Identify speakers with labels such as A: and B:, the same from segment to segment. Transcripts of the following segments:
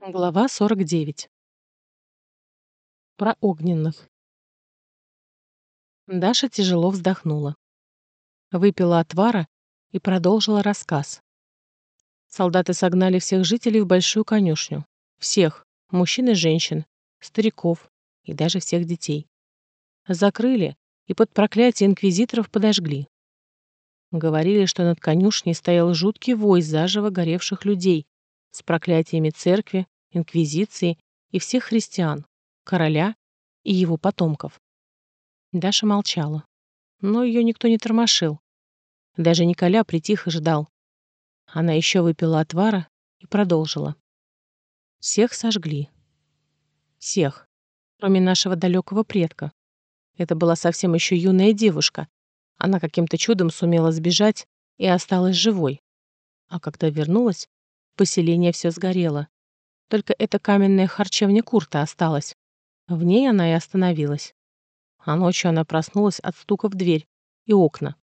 A: Глава 49. Про огненных. Даша тяжело вздохнула. Выпила отвара и продолжила рассказ. Солдаты согнали всех жителей в большую конюшню. Всех, мужчин и женщин, стариков и даже всех детей. Закрыли и под проклятие инквизиторов подожгли. Говорили, что над конюшней стоял жуткий вой заживо горевших людей, с проклятиями церкви, инквизиции и всех христиан, короля и его потомков. Даша молчала, но ее никто не тормошил. Даже Николя притих и ждал. Она еще выпила отвара и продолжила. Всех сожгли. Всех, кроме нашего далекого предка. Это была совсем еще юная девушка. Она каким-то чудом сумела сбежать и осталась живой. А когда вернулась, Поселение все сгорело. Только эта каменная харчевня Курта осталась. В ней она и остановилась. А ночью она проснулась от стука в дверь и окна.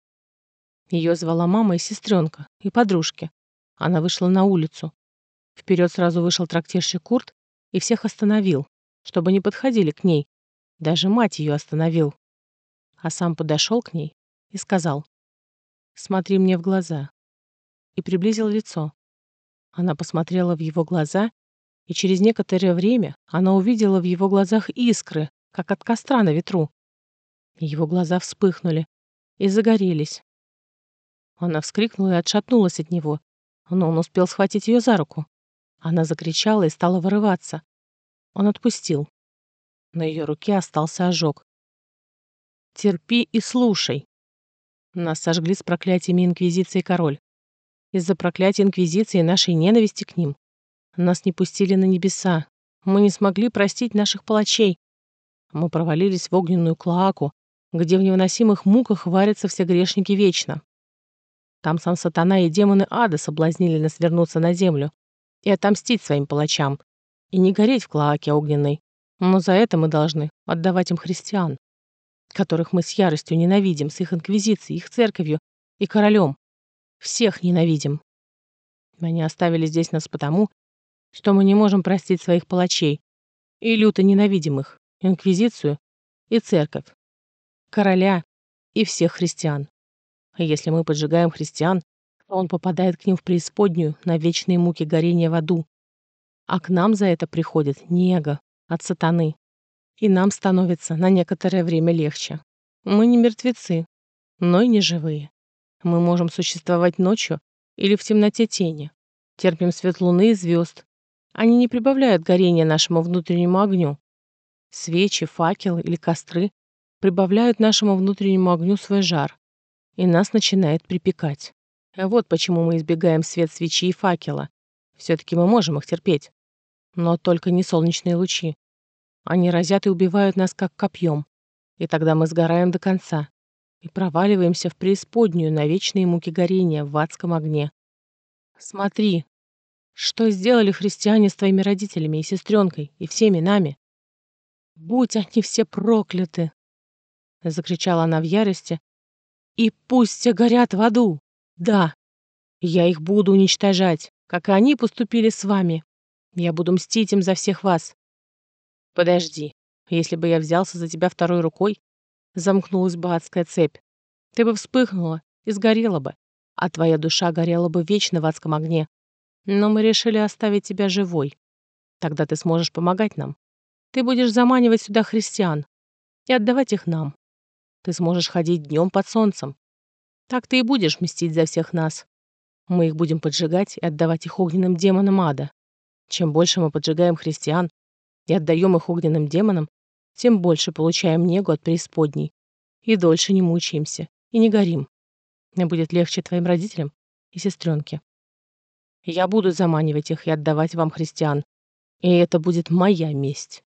A: Ее звала мама и сестренка, и подружки. Она вышла на улицу. Вперед сразу вышел трактирщик Курт и всех остановил, чтобы не подходили к ней. Даже мать ее остановил. А сам подошел к ней и сказал, «Смотри мне в глаза». И приблизил лицо. Она посмотрела в его глаза, и через некоторое время она увидела в его глазах искры, как от костра на ветру. Его глаза вспыхнули и загорелись. Она вскрикнула и отшатнулась от него, но он успел схватить ее за руку. Она закричала и стала вырываться. Он отпустил. На ее руке остался ожог. «Терпи и слушай!» Нас сожгли с проклятиями Инквизиции король из-за проклятия Инквизиции и нашей ненависти к ним. Нас не пустили на небеса. Мы не смогли простить наших палачей. Мы провалились в огненную клоаку, где в невыносимых муках варятся все грешники вечно. Там сам сатана и демоны ада соблазнили нас вернуться на землю и отомстить своим палачам, и не гореть в клоаке огненной. Но за это мы должны отдавать им христиан, которых мы с яростью ненавидим, с их инквизицией, их церковью и королем. Всех ненавидим. Они оставили здесь нас потому, что мы не можем простить своих палачей и люто ненавидим их, инквизицию и церковь, короля и всех христиан. А если мы поджигаем христиан, то он попадает к ним в преисподнюю на вечные муки горения в аду. А к нам за это приходит нега от сатаны. И нам становится на некоторое время легче. Мы не мертвецы, но и не живые. Мы можем существовать ночью или в темноте тени. Терпим свет луны и звезд. Они не прибавляют горения нашему внутреннему огню. Свечи, факелы или костры прибавляют нашему внутреннему огню свой жар, и нас начинает припекать. Вот почему мы избегаем свет свечи и факела. Все-таки мы можем их терпеть. Но только не солнечные лучи. Они разят и убивают нас как копьем. И тогда мы сгораем до конца и проваливаемся в преисподнюю на вечные муки горения в адском огне. Смотри, что сделали христиане с твоими родителями и сестренкой, и всеми нами. Будь они все прокляты! Закричала она в ярости. И пусть все горят в аду! Да, я их буду уничтожать, как и они поступили с вами. Я буду мстить им за всех вас. Подожди, если бы я взялся за тебя второй рукой, замкнулась бы адская цепь. Ты бы вспыхнула и сгорела бы, а твоя душа горела бы вечно в адском огне. Но мы решили оставить тебя живой. Тогда ты сможешь помогать нам. Ты будешь заманивать сюда христиан и отдавать их нам. Ты сможешь ходить днем под солнцем. Так ты и будешь мстить за всех нас. Мы их будем поджигать и отдавать их огненным демонам ада. Чем больше мы поджигаем христиан и отдаем их огненным демонам, тем больше получаем негу от преисподней. И дольше не мучаемся, и не горим. Мне будет легче твоим родителям и сестренке. Я буду заманивать их и отдавать вам христиан. И это будет моя месть.